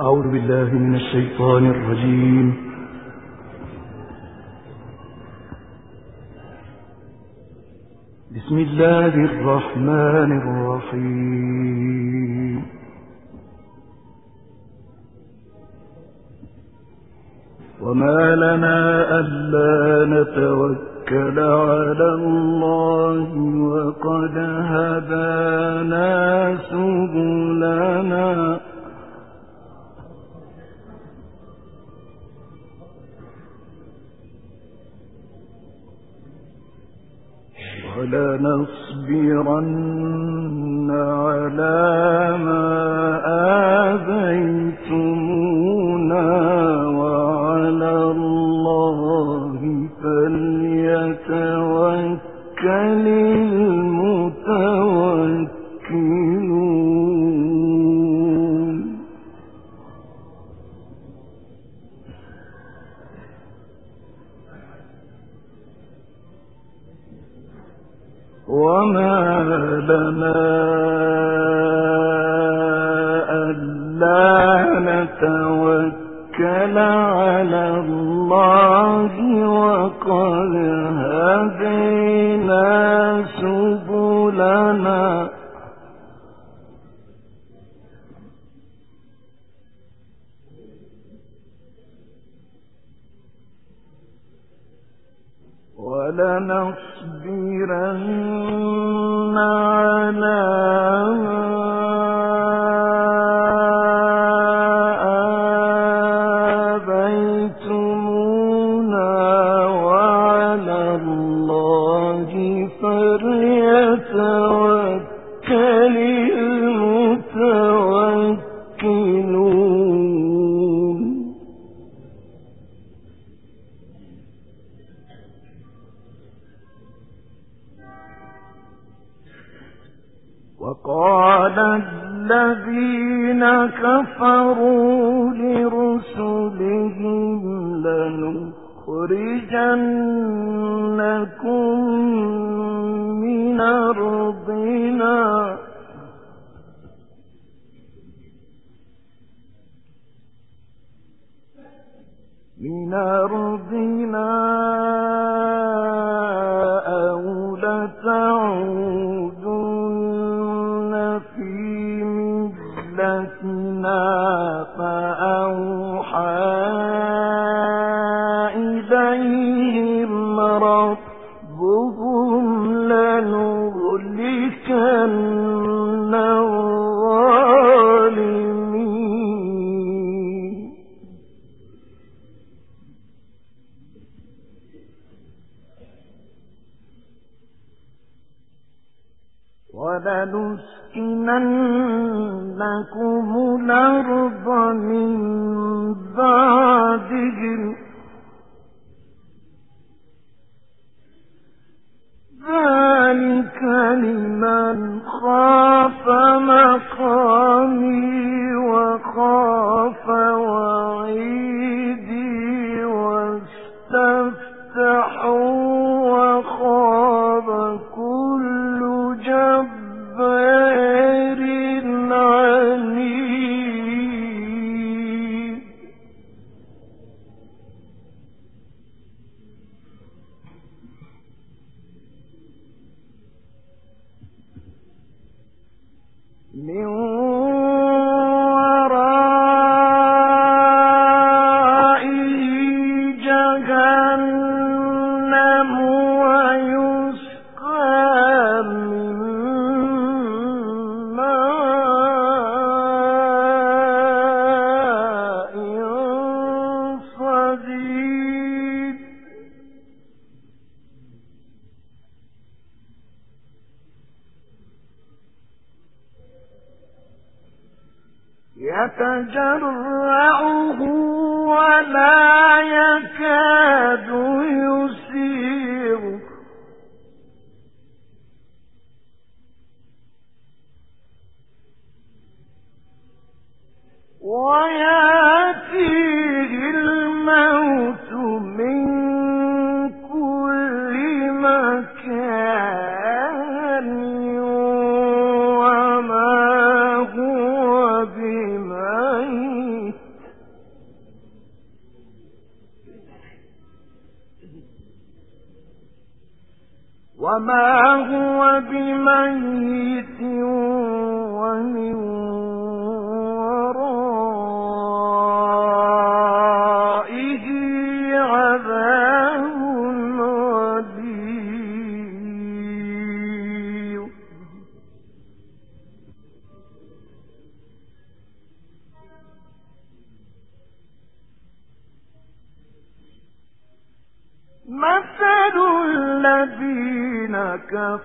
أعوذ بالله من الشيطان الرجيم. بسم الله الرحمن الرحيم. وما لنا ألا نتوكل على الله وقد هدانا سبلنا. ولنصبرن على ما آذيتمونا وعلى الله فليتوكل وما لنا ألا نتوكل على الله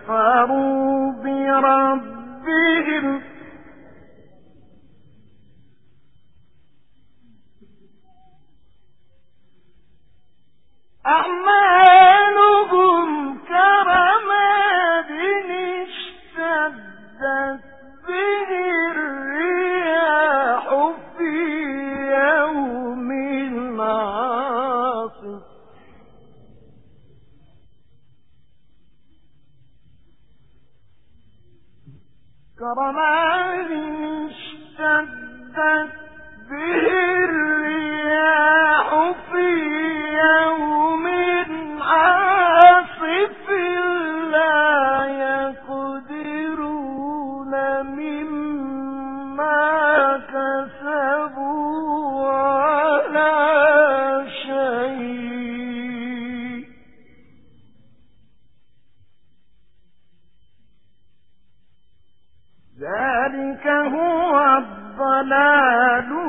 فَ الضلال البعيد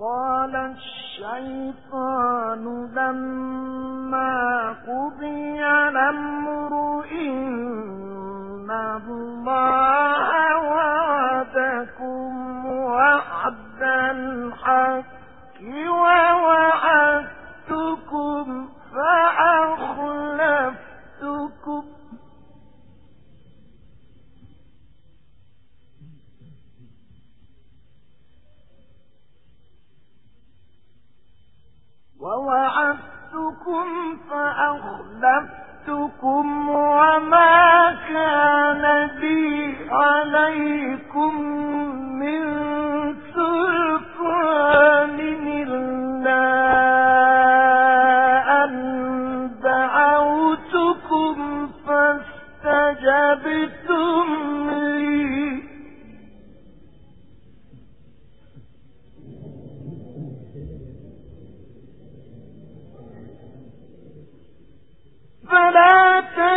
وقال الشيطان لما قضي الأمر لكم فأخلفتكم وما كان بي عليكم من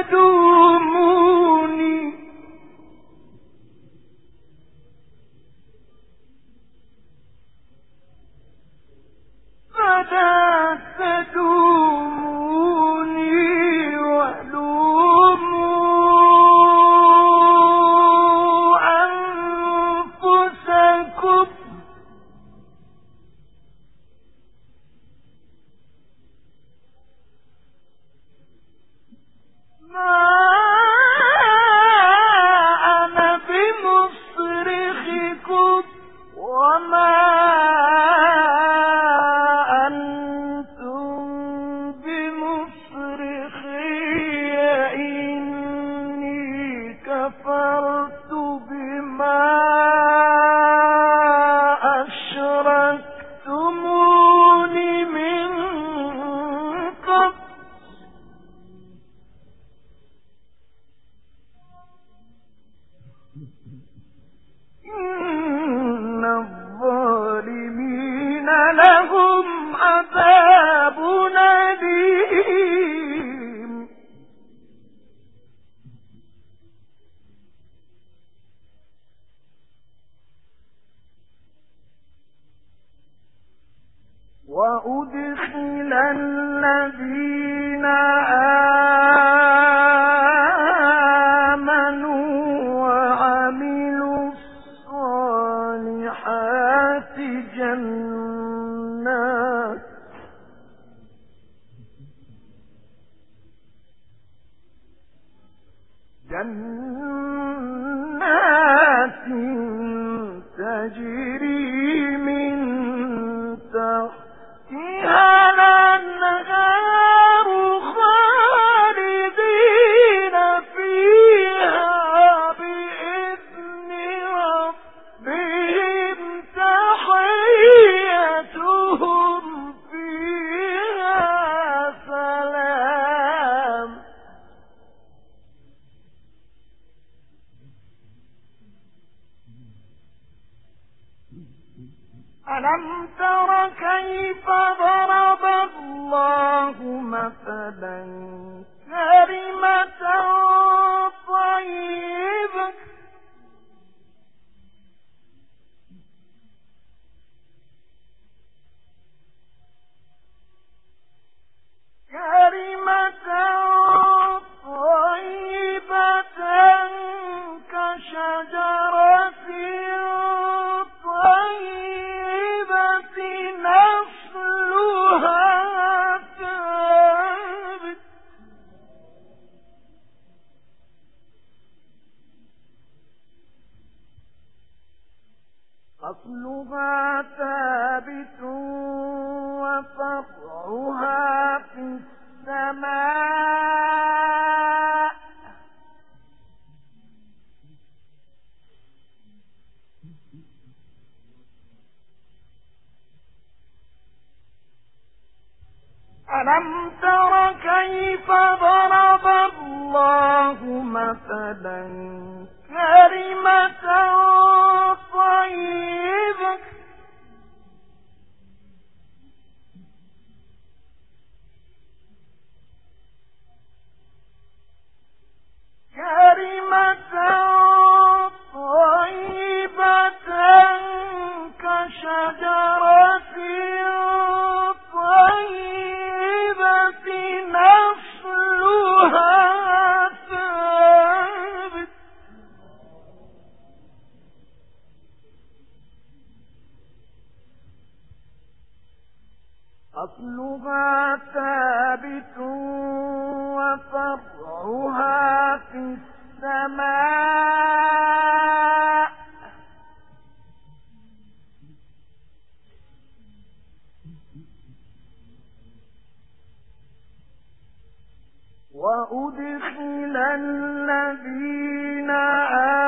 تهتدون كشجرة أصلها ثابت وفرعها في السماء وأدخل الذين آمنوا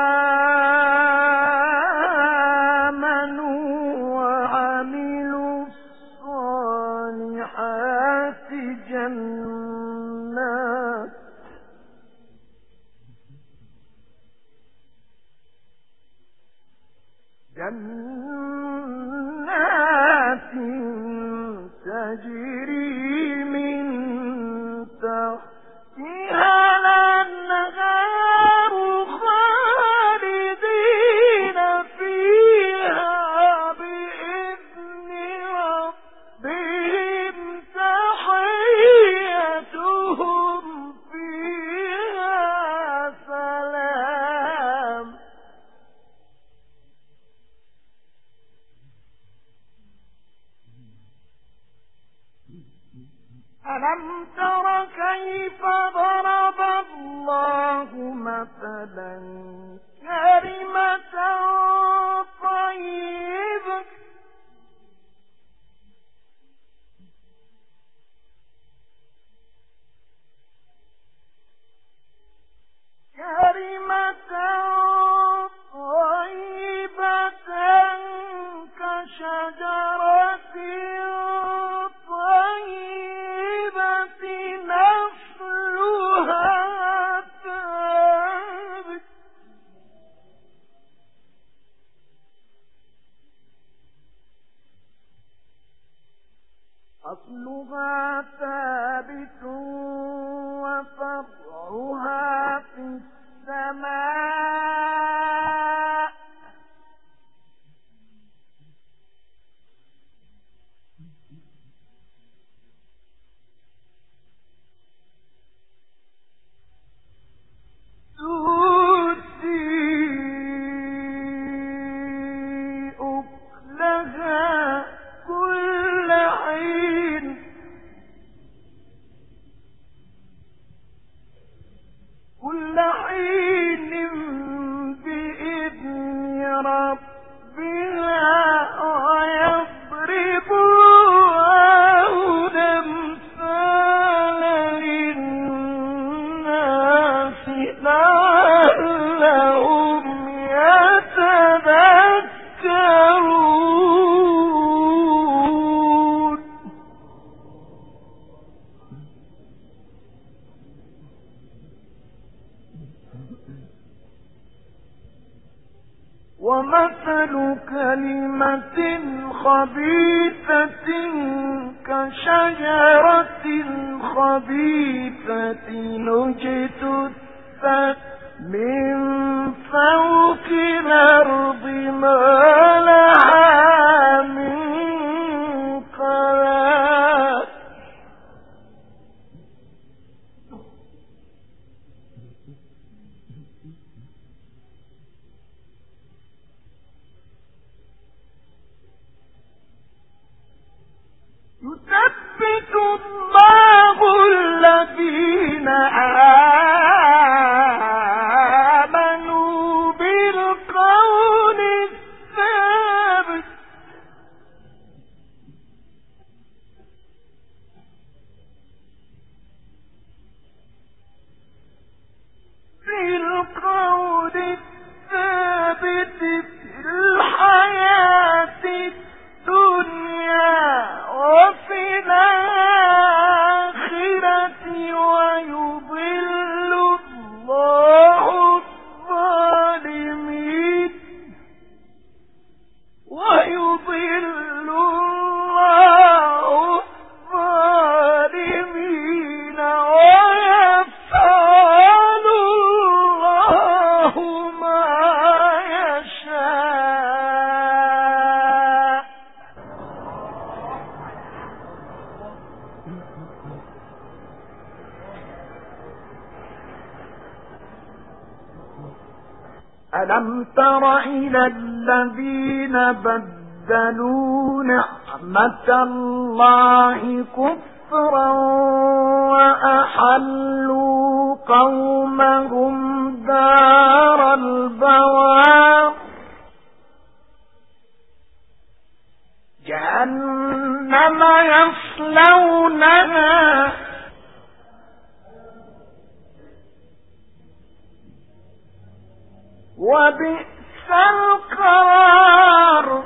وبئس القرار.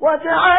وجعلوا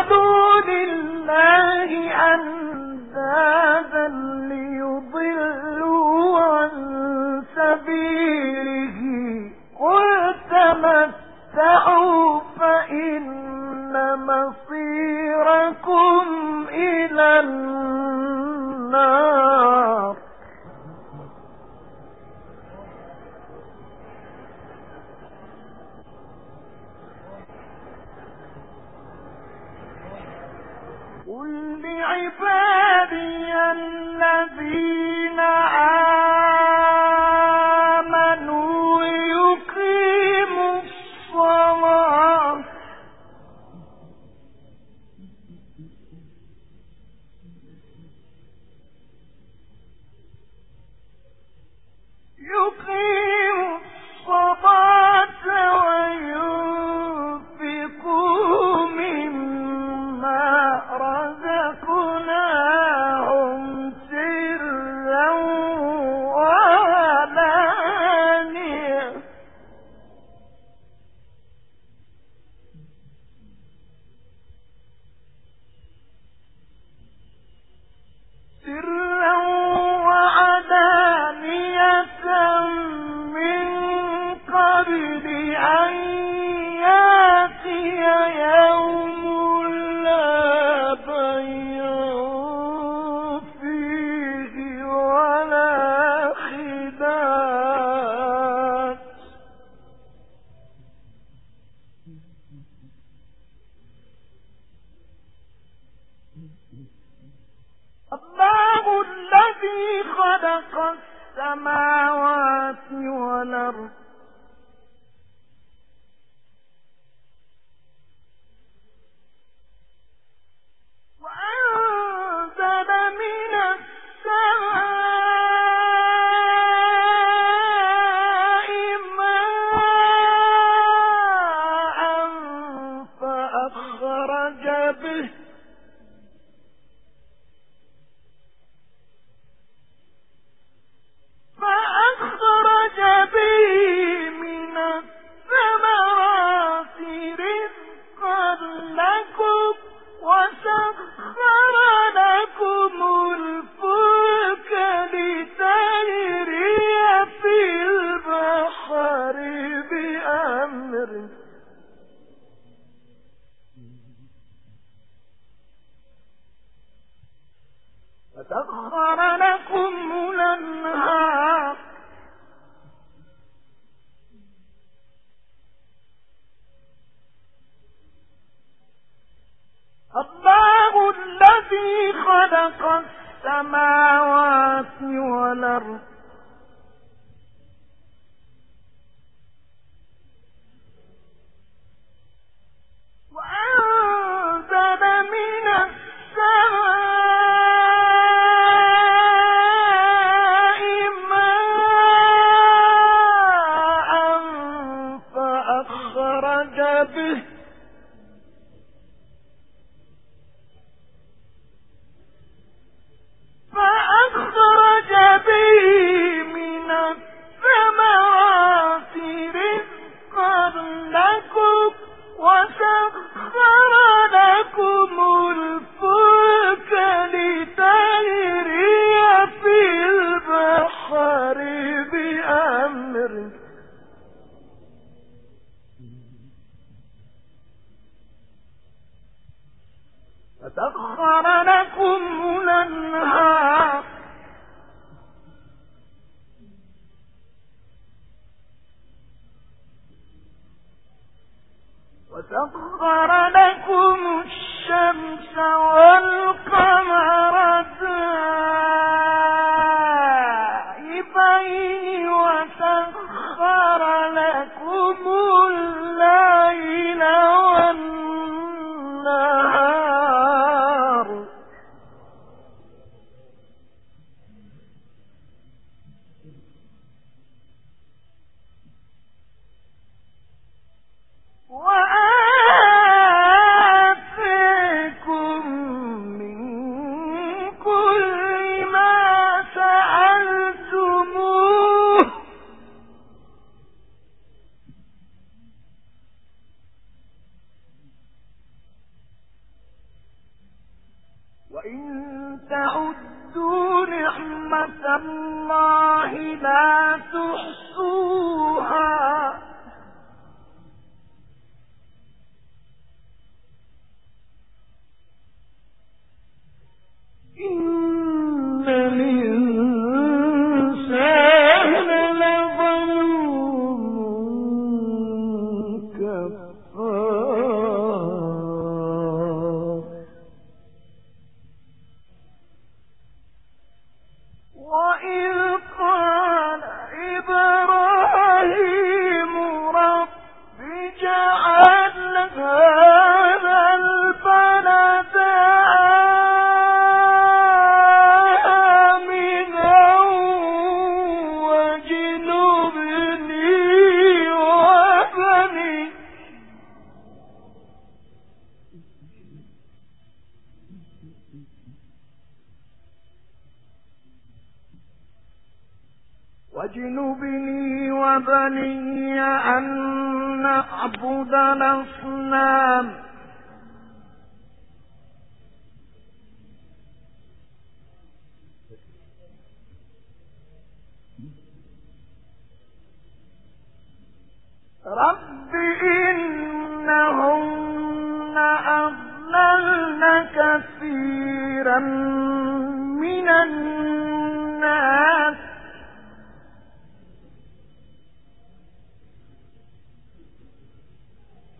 من الناس.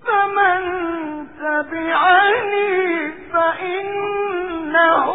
فمن تبعني فإنه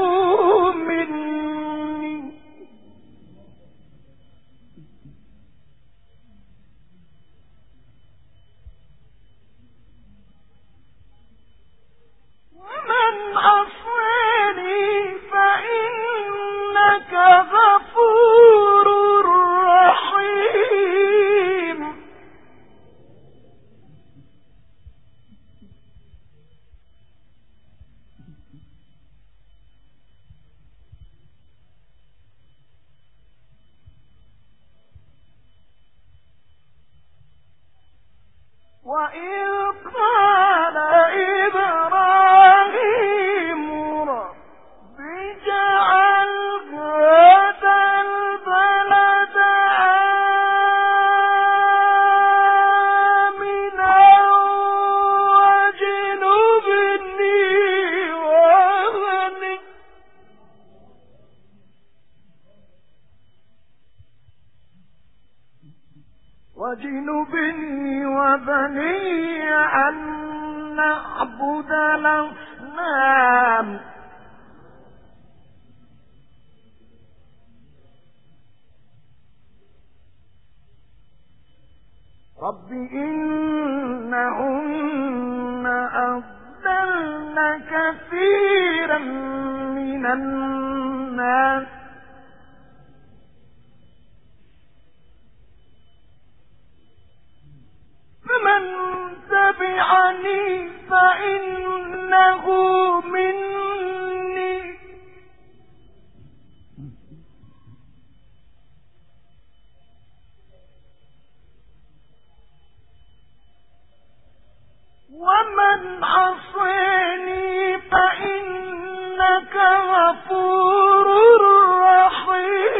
وجنبني وبني أن نعبد الأصنام. رب إنهن أضلن كثيرا من الناس. تبعني فإنه مني. ومن عصيني فإنك غفور رحيم.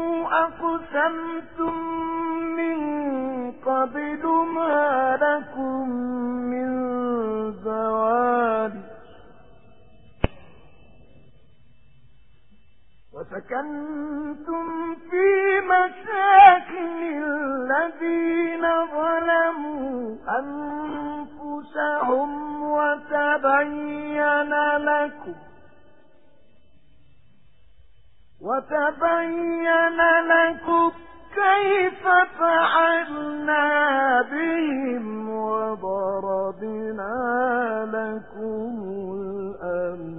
أقسمتم من قبل ما لكم من زوال وسكنتم في مساكن الذين ظلموا أنفسهم وتبين لكم وتبين لكم كيف فعلنا بهم وضربنا لكم الأمثال.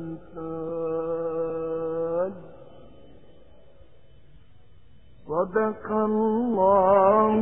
صدق الله